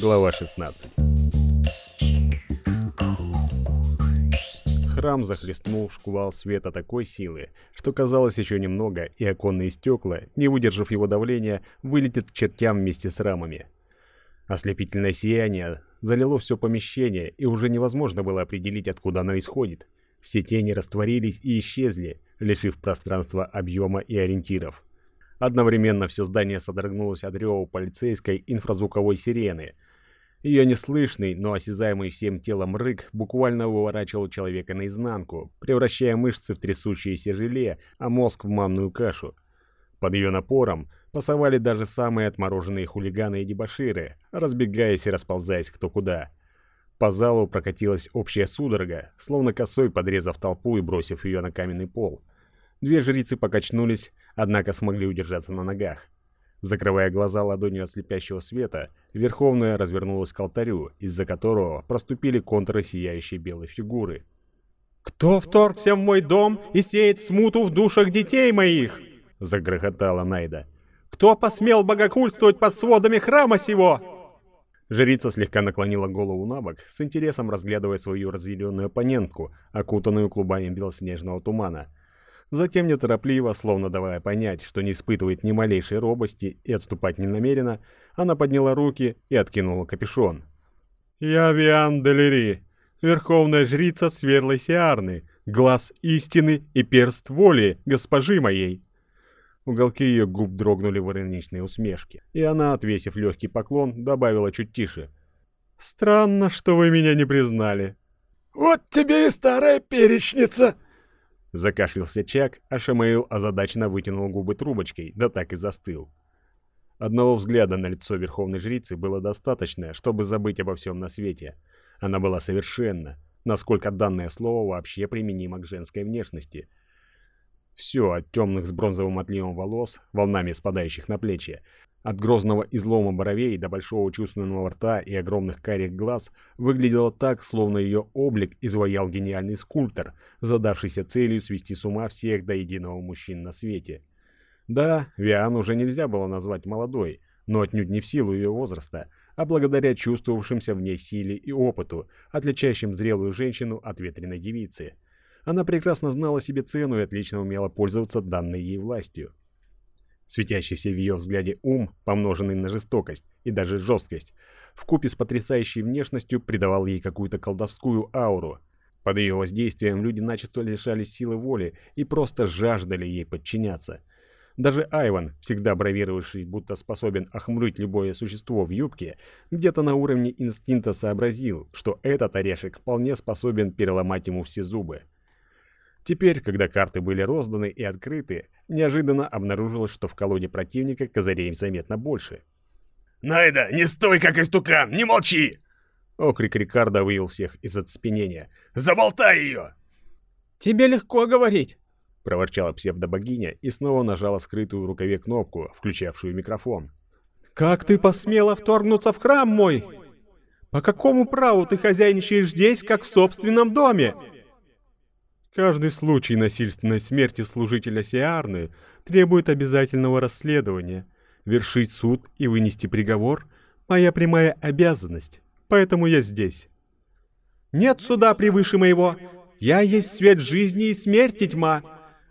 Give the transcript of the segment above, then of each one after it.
Глава 16 Храм захлестнул шквал света такой силы, что казалось еще немного, и оконные стекла, не выдержав его давления, вылетят к чертям вместе с рамами. Ослепительное сияние залило все помещение, и уже невозможно было определить, откуда оно исходит. Все тени растворились и исчезли, лишив пространства объема и ориентиров. Одновременно все здание содрогнулось от рева полицейской инфразвуковой сирены. Ее неслышный, но осязаемый всем телом рык буквально выворачивал человека наизнанку, превращая мышцы в трясущееся желе, а мозг в манную кашу. Под ее напором пасовали даже самые отмороженные хулиганы и дебоширы, разбегаясь и расползаясь кто куда. По залу прокатилась общая судорога, словно косой подрезав толпу и бросив ее на каменный пол. Две жрицы покачнулись, однако смогли удержаться на ногах. Закрывая глаза ладонью от слепящего света, Верховная развернулась к алтарю, из-за которого проступили контуры сияющей белой фигуры. «Кто вторгся в мой дом и сеет смуту в душах детей моих?» — загрохотала Найда. «Кто посмел богокульствовать под сводами храма сего?» Жрица слегка наклонила голову на бок, с интересом разглядывая свою разъяренную оппонентку, окутанную клубами белоснежного тумана — Затем неторопливо, словно давая понять, что не испытывает ни малейшей робости и отступать не намерена, она подняла руки и откинула капюшон. «Я Виан Делери, верховная жрица Светлой Сиарны, глаз истины и перст воли госпожи моей!» Уголки ее губ дрогнули в ироничной усмешке, и она, отвесив легкий поклон, добавила чуть тише. «Странно, что вы меня не признали». «Вот тебе и старая перечница!» Закашлялся Чак, а Шамаил озадаченно вытянул губы трубочкой, да так и застыл. Одного взгляда на лицо Верховной Жрицы было достаточно, чтобы забыть обо всем на свете. Она была совершенна, насколько данное слово вообще применимо к женской внешности. Все от темных с бронзовым отливом волос, волнами спадающих на плечи, от грозного излома бровей до большого чувственного рта и огромных карих глаз выглядело так, словно ее облик изваял гениальный скульптор, задавшийся целью свести с ума всех до единого мужчин на свете. Да, Виан уже нельзя было назвать молодой, но отнюдь не в силу ее возраста, а благодаря чувствовавшимся в ней силе и опыту, отличающим зрелую женщину от ветреной девицы. Она прекрасно знала себе цену и отлично умела пользоваться данной ей властью. Светящийся в ее взгляде ум, помноженный на жестокость и даже жесткость, вкупе с потрясающей внешностью придавал ей какую-то колдовскую ауру. Под ее воздействием люди начисто лишались силы воли и просто жаждали ей подчиняться. Даже Айван, всегда бравировавший, будто способен охмурить любое существо в юбке, где-то на уровне инстинкта сообразил, что этот орешек вполне способен переломать ему все зубы. Теперь, когда карты были розданы и открыты, неожиданно обнаружилось, что в колоде противника козырей заметно больше. «Найда, не стой как истукан, не молчи!» Окрик Рикардо вывел всех из оцепенения. «Заболтай ее!» «Тебе легко говорить!» проворчала псевдобогиня и снова нажала скрытую в рукаве кнопку, включавшую микрофон. «Как ты посмела вторгнуться в храм мой? По какому праву ты хозяйничаешь здесь, как в собственном доме?» Каждый случай насильственной смерти служителя Сиарны требует обязательного расследования. Вершить суд и вынести приговор – моя прямая обязанность, поэтому я здесь. Нет суда превыше моего. Я есть свет жизни и смерти тьма.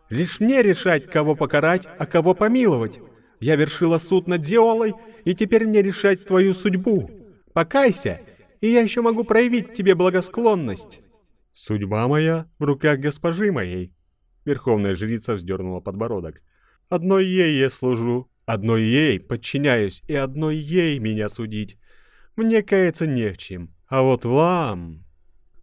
Лишь мне решать, кого покарать, а кого помиловать. Я вершила суд над Диолой, и теперь мне решать твою судьбу. Покайся, и я еще могу проявить тебе благосклонность. «Судьба моя в руках госпожи моей!» Верховная жрица вздернула подбородок. «Одной ей я служу, одной ей подчиняюсь, и одной ей меня судить. Мне каяться не в чем, а вот вам...»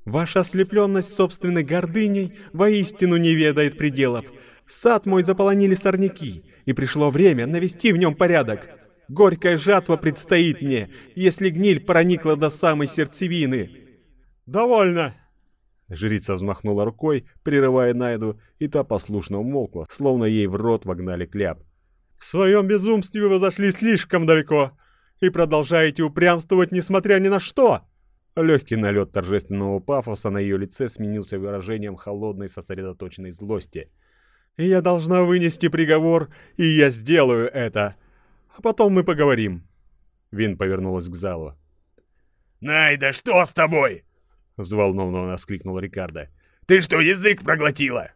«Ваша ослепленность собственной гордыней воистину не ведает пределов. Сад мой заполонили сорняки, и пришло время навести в нем порядок. Горькая жатва предстоит мне, если гниль проникла до самой сердцевины». «Довольно!» Жрица взмахнула рукой, прерывая Найду, и та послушно умолкла, словно ей в рот вогнали кляп. «В своем безумстве вы зашли слишком далеко и продолжаете упрямствовать, несмотря ни на что!» Легкий налет торжественного пафоса на ее лице сменился выражением холодной сосредоточенной злости. «Я должна вынести приговор, и я сделаю это. А потом мы поговорим». Вин повернулась к залу. Найда, что с тобой? Взволнованно воскликнул Рикардо. Ты что, язык проглотила?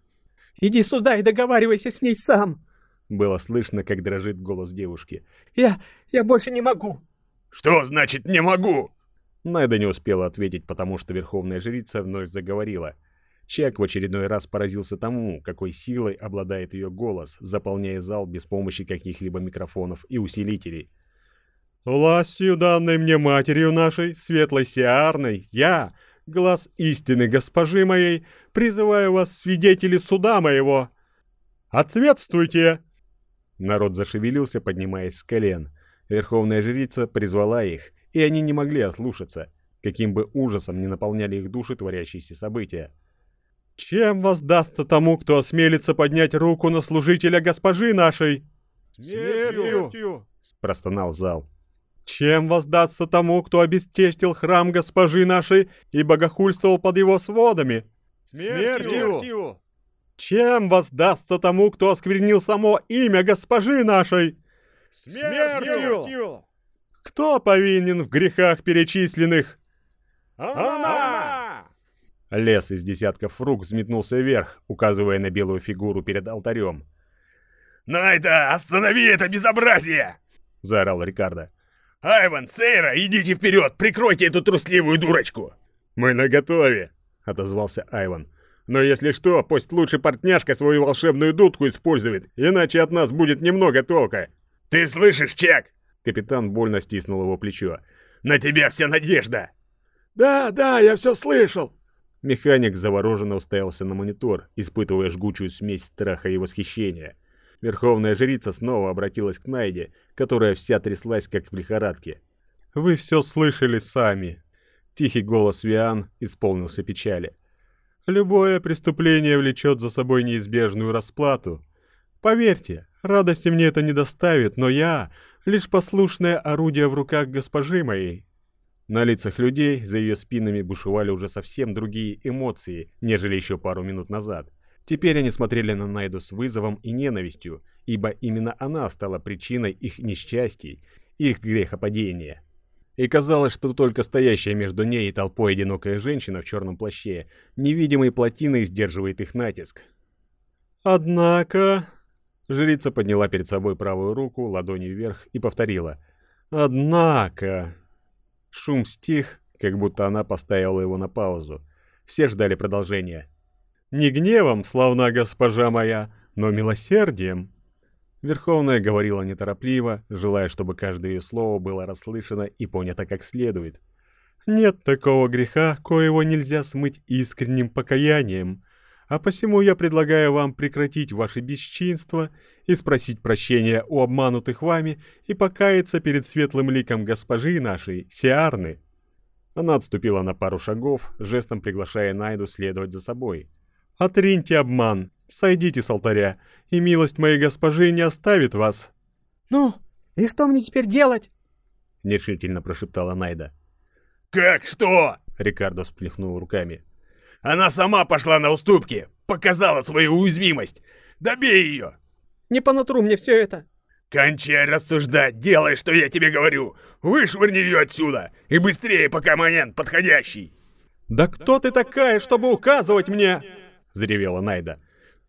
Иди сюда и договаривайся с ней сам. Было слышно, как дрожит голос девушки. Я... я больше не могу. Что значит «не могу»? Найда не успела ответить, потому что Верховная Жрица вновь заговорила. Чак в очередной раз поразился тому, какой силой обладает ее голос, заполняя зал без помощи каких-либо микрофонов и усилителей. «Властью, данной мне матерью нашей, светлой Сиарной, я, глаз истины госпожи моей, призываю вас, свидетели суда моего! Ответствуйте!» Народ зашевелился, поднимаясь с колен. Верховная жрица призвала их, и они не могли ослушаться, каким бы ужасом ни наполняли их души творящиеся события. «Чем воздастся тому, кто осмелится поднять руку на служителя госпожи нашей?» «Смертью!» — простонал зал. «Чем воздастся тому, кто обесчестил храм госпожи нашей и богохульствовал под его сводами?» «Смертью!» «Чем воздастся тому, кто осквернил само имя госпожи нашей?» «Смертью!» «Кто повинен в грехах перечисленных?» «Она!» Лес из десятков рук взметнулся вверх, указывая на белую фигуру перед алтарем. «Найда, останови это безобразие!» — заорал Рикардо. «Айван, Сейра, идите вперед, прикройте эту трусливую дурочку!» «Мы наготове!» — отозвался Айван. «Но если что, пусть лучше портняшка свою волшебную дудку использует, иначе от нас будет немного толка!» «Ты слышишь, Чек?» Капитан больно стиснул его плечо. «На тебя вся надежда!» «Да, да, я все слышал!» Механик завороженно уставился на монитор, испытывая жгучую смесь страха и восхищения. Верховная жрица снова обратилась к Найде, которая вся тряслась, как в лихорадке. «Вы все слышали сами!» Тихий голос Виан исполнился печали. «Любое преступление влечет за собой неизбежную расплату. Поверьте, радости мне это не доставит, но я — лишь послушное орудие в руках госпожи моей. На лицах людей за ее спинами бушевали уже совсем другие эмоции, нежели еще пару минут назад. Теперь они смотрели на Найду с вызовом и ненавистью, ибо именно она стала причиной их несчастий, их грехопадения. И казалось, что только стоящая между ней и толпой одинокая женщина в черном плаще невидимой плотиной сдерживает их натиск. «Однако...» Жрица подняла перед собой правую руку, ладонью вверх, и повторила. «Однако...» Шум стих, как будто она поставила его на паузу. Все ждали продолжения. «Не гневом, славна госпожа моя, но милосердием!» Верховная говорила неторопливо, желая, чтобы каждое ее слово было расслышано и понято как следует. «Нет такого греха, коего нельзя смыть искренним покаянием, а посему я предлагаю вам прекратить ваше бесчинство и спросить прощения у обманутых вами и покаяться перед светлым ликом госпожи нашей, Сиарны». Она отступила на пару шагов, жестом приглашая Найду следовать за собой. «Отриньте обман, сойдите с алтаря, и милость моей госпожи не оставит вас». «Ну, и что мне теперь делать?» — нерешительно прошептала Найда. «Как что?» — Рикардо всплеснул руками. Она сама пошла на уступки, показала свою уязвимость. Добей ее!» «Не по нутру мне все это!» «Кончай рассуждать, делай, что я тебе говорю! Вышвырни ее отсюда! И быстрее, пока момент подходящий!» «Да кто ты такая, чтобы указывать мне?» — взревела Найда.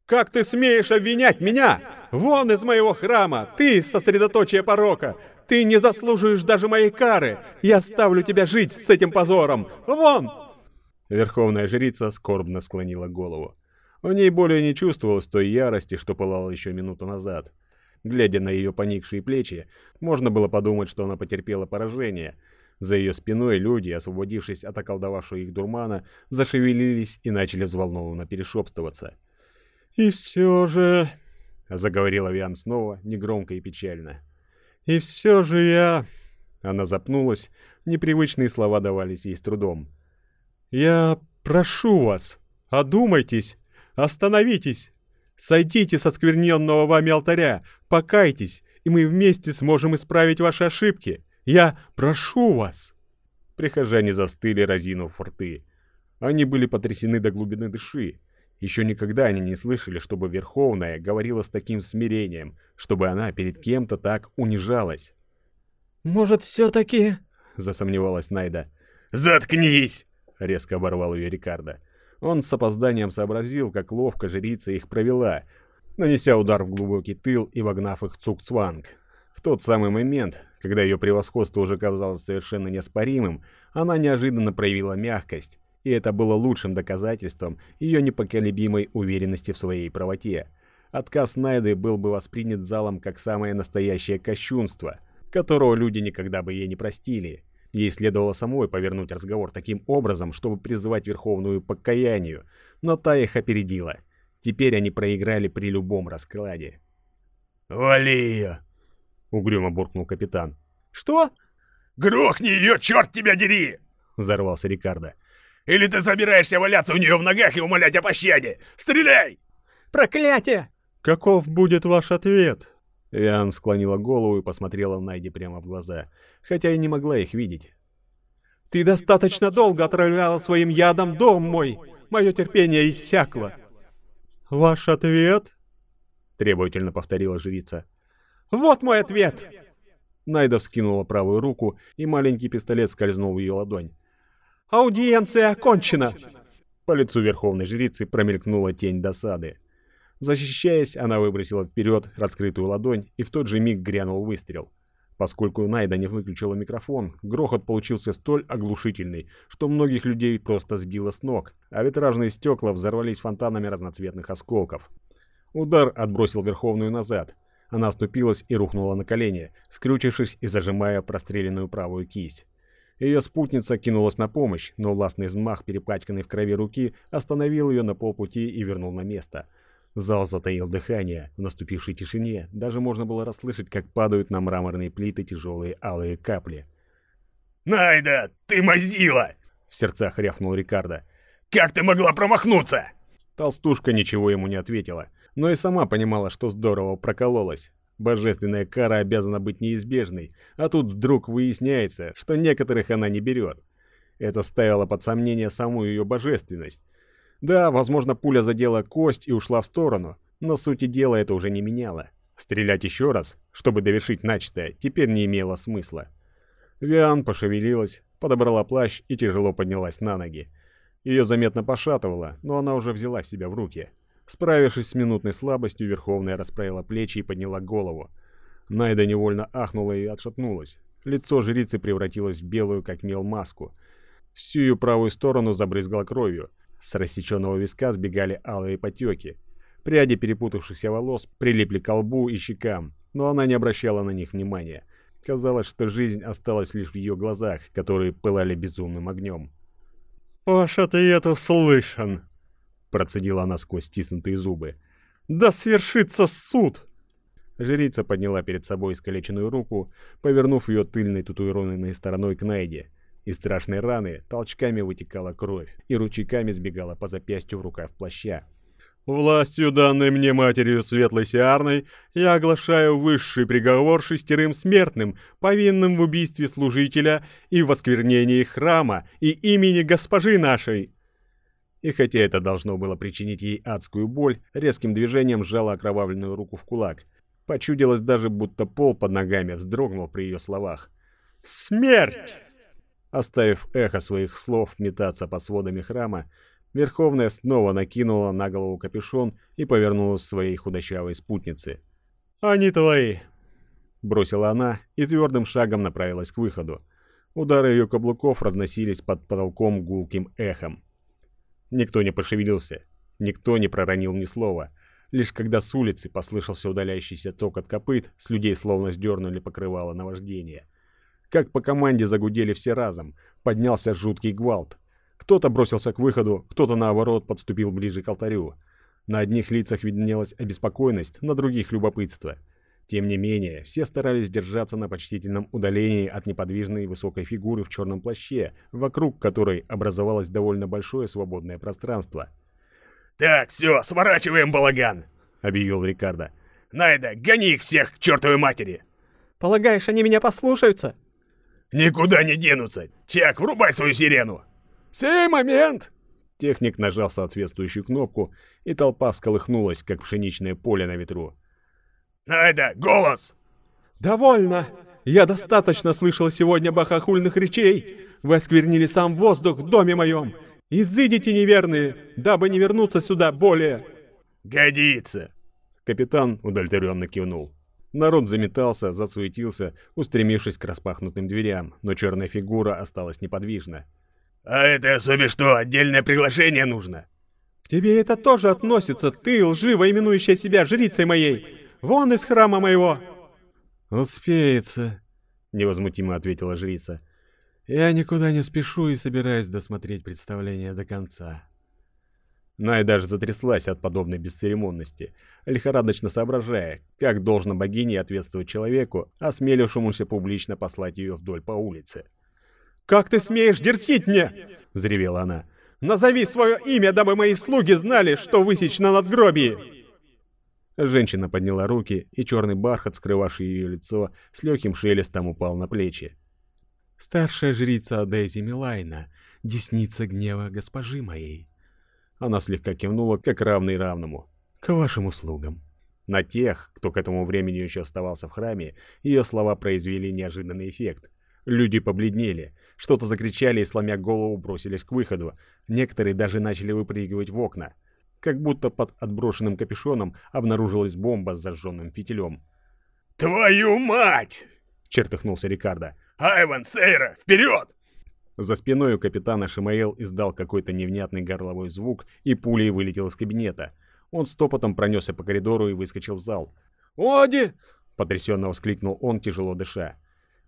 «Как ты смеешь обвинять меня? Вон из моего храма! Ты сосредоточие порока! Ты не заслуживаешь даже моей кары! Я ставлю тебя жить с этим позором! Вон!» Верховная жрица скорбно склонила голову. В ней более не чувствовалось той ярости, что пылала еще минуту назад. Глядя на ее поникшие плечи, можно было подумать, что она потерпела поражение. За ее спиной люди, освободившись от околдовавшего их дурмана, зашевелились и начали взволнованно перешептываться. «И все же...» — заговорила Виан снова, негромко и печально. «И все же я...» Она запнулась, непривычные слова давались ей с трудом. «Я прошу вас, одумайтесь, остановитесь, сойдите с оскверненного вами алтаря, покайтесь, и мы вместе сможем исправить ваши ошибки. Я прошу вас!» Прихожане застыли, разинув рты. Они были потрясены до глубины души. Еще никогда они не слышали, чтобы Верховная говорила с таким смирением, чтобы она перед кем-то так унижалась. «Может, все-таки...» — засомневалась Найда. «Заткнись!» — резко оборвал ее Рикардо. Он с опозданием сообразил, как ловко жрица их провела, нанеся удар в глубокий тыл и вогнав их в цукцванг. В тот самый момент, когда ее превосходство уже казалось совершенно неоспоримым, она неожиданно проявила мягкость, и это было лучшим доказательством ее непоколебимой уверенности в своей правоте. Отказ Найды был бы воспринят залом как самое настоящее кощунство, которого люди никогда бы ей не простили. Ей следовало самой повернуть разговор таким образом, чтобы призывать Верховную покаянию, но та их опередила. Теперь они проиграли при любом раскладе. «Вали ее!» — угрюмо буркнул капитан. «Что?» «Грохни ее, черт тебя дери!» — взорвался Рикардо. «Или ты собираешься валяться у нее в ногах и умолять о пощаде? Стреляй!» «Проклятие!» «Каков будет ваш ответ?» Иоанн склонила голову и посмотрела Найде прямо в глаза, хотя и не могла их видеть. «Ты достаточно долго отравляла своим ядом дом мой! Мое терпение иссякло!» «Ваш ответ?» — требовательно повторила жрица. «Вот мой ответ!» Найда вскинула правую руку, и маленький пистолет скользнул в ее ладонь. «Аудиенция окончена!» По лицу верховной жрицы промелькнула тень досады. Защищаясь, она выбросила вперед раскрытую ладонь, и в тот же миг грянул выстрел. Поскольку Найда не выключила микрофон, грохот получился столь оглушительный, что многих людей просто сбило с ног, а витражные стекла взорвались фонтанами разноцветных осколков. Удар отбросил Верховную назад. Она оступилась и рухнула на колени, скрючившись и зажимая простреленную правую кисть. Ее спутница кинулась на помощь, но властный взмах перепачканной в крови руки остановил ее на полпути и вернул на место – Зал затаил дыхание. В наступившей тишине даже можно было расслышать, как падают на мраморные плиты тяжелые алые капли. «Найда, ты мазила!» — в сердцах рявкнул Рикардо. «Как ты могла промахнуться?» Толстушка ничего ему не ответила, но и сама понимала, что здорово прокололась. Божественная кара обязана быть неизбежной, а тут вдруг выясняется, что некоторых она не берет. Это ставило под сомнение саму ее божественность. Да, возможно, пуля задела кость и ушла в сторону, но сути дела это уже не меняло. Стрелять еще раз, чтобы довершить начатое, теперь не имело смысла. Виан пошевелилась, подобрала плащ и тяжело поднялась на ноги. Ее заметно пошатывало, но она уже взяла себя в руки. Справившись с минутной слабостью, Верховная расправила плечи и подняла голову. Найда невольно ахнула и отшатнулась. Лицо жрицы превратилось в белую, как мел, маску. Всю ее правую сторону забрызгала кровью, с рассеченного виска сбегали алые потеки. Пряди перепутавшихся волос прилипли к лбу и щекам, но она не обращала на них внимания. Казалось, что жизнь осталась лишь в ее глазах, которые пылали безумным огнем. «Ваш ответ услышан», — процедила она сквозь стиснутые зубы. «Да свершится суд!» Жрица подняла перед собой искалеченную руку, повернув ее тыльной татуированной стороной к Найде. Из страшной раны толчками вытекала кровь и ручейками сбегала по запястью в рукав плаща. «Властью, данной мне матерью Светлой Сиарной, я оглашаю высший приговор шестерым смертным, повинным в убийстве служителя и в осквернении храма и имени госпожи нашей!» И хотя это должно было причинить ей адскую боль, резким движением сжала окровавленную руку в кулак. Почудилось даже, будто пол под ногами вздрогнул при ее словах. «Смерть!» Оставив эхо своих слов метаться под сводами храма, Верховная снова накинула на голову капюшон и повернулась своей худощавой спутнице. «Они твои!» Бросила она и твердым шагом направилась к выходу. Удары ее каблуков разносились под потолком гулким эхом. Никто не пошевелился, никто не проронил ни слова. Лишь когда с улицы послышался удаляющийся от копыт, с людей словно сдернули покрывало наваждения. Как по команде загудели все разом. Поднялся жуткий гвалт. Кто-то бросился к выходу, кто-то наоборот подступил ближе к алтарю. На одних лицах виднелась обеспокоенность, на других — любопытство. Тем не менее, все старались держаться на почтительном удалении от неподвижной высокой фигуры в черном плаще, вокруг которой образовалось довольно большое свободное пространство. «Так, все, сворачиваем балаган!» — объявил Рикардо. «Найда, гони их всех к чертовой матери!» «Полагаешь, они меня послушаются?» «Никуда не денутся! Чак, врубай свою сирену!» «Сей момент!» Техник нажал соответствующую кнопку, и толпа всколыхнулась, как пшеничное поле на ветру. «Найда, голос!» «Довольно! Я достаточно слышал сегодня бахахульных речей. Вы осквернили сам воздух в доме моем. Изыдите неверные, дабы не вернуться сюда более. Годится. Капитан удовлетворенно кивнул. Народ заметался, засуетился, устремившись к распахнутым дверям, но черная фигура осталась неподвижна. «А этой особе что, отдельное приглашение нужно?» «К тебе это тоже относится, ты, лживо именующая себя жрицей моей! Вон из храма моего!» «Успеется», — невозмутимо ответила жрица. «Я никуда не спешу и собираюсь досмотреть представление до конца». Най даже затряслась от подобной бесцеремонности, лихорадочно соображая, как должно богине ответствовать человеку, осмелившемуся публично послать ее вдоль по улице. «Как ты смеешь дерзить мне?» — взревела она. «Назови свое имя, дабы мои слуги знали, что высечь на надгробии!» Женщина подняла руки, и черный бархат, скрывавший ее лицо, с легким шелестом упал на плечи. «Старшая жрица Дейзи Милайна, десница гнева госпожи моей». Она слегка кивнула, как равный равному. «К вашим услугам». На тех, кто к этому времени еще оставался в храме, ее слова произвели неожиданный эффект. Люди побледнели, что-то закричали и, сломя голову, бросились к выходу. Некоторые даже начали выпрыгивать в окна. Как будто под отброшенным капюшоном обнаружилась бомба с зажженным фитилем. «Твою мать!» — чертыхнулся Рикардо. «Айван, Сейра, вперед!» За спиной у капитана Шимаэл издал какой-то невнятный горловой звук и пулей вылетел из кабинета. Он стопотом пронесся по коридору и выскочил в зал. «Оди!» — потрясенно воскликнул он, тяжело дыша.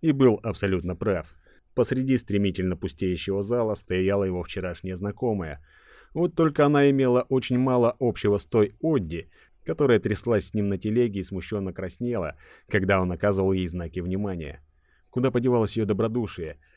И был абсолютно прав. Посреди стремительно пустеющего зала стояла его вчерашняя знакомая. Вот только она имела очень мало общего с той Одди, которая тряслась с ним на телеге и смущенно краснела, когда он оказывал ей знаки внимания. Куда подевалась ее добродушие —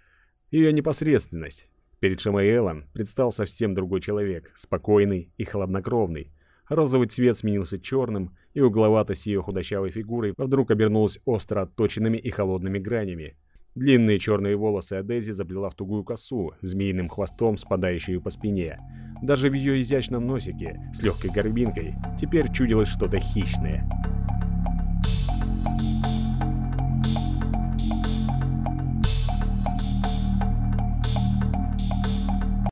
ее непосредственность. Перед Шамаэлом предстал совсем другой человек, спокойный и хладнокровный. Розовый цвет сменился черным, и угловатость ее худощавой фигурой вдруг обернулась остро отточенными и холодными гранями. Длинные черные волосы Адези заплела в тугую косу, змеиным хвостом, спадающую по спине. Даже в ее изящном носике, с легкой горбинкой, теперь чудилось что-то хищное.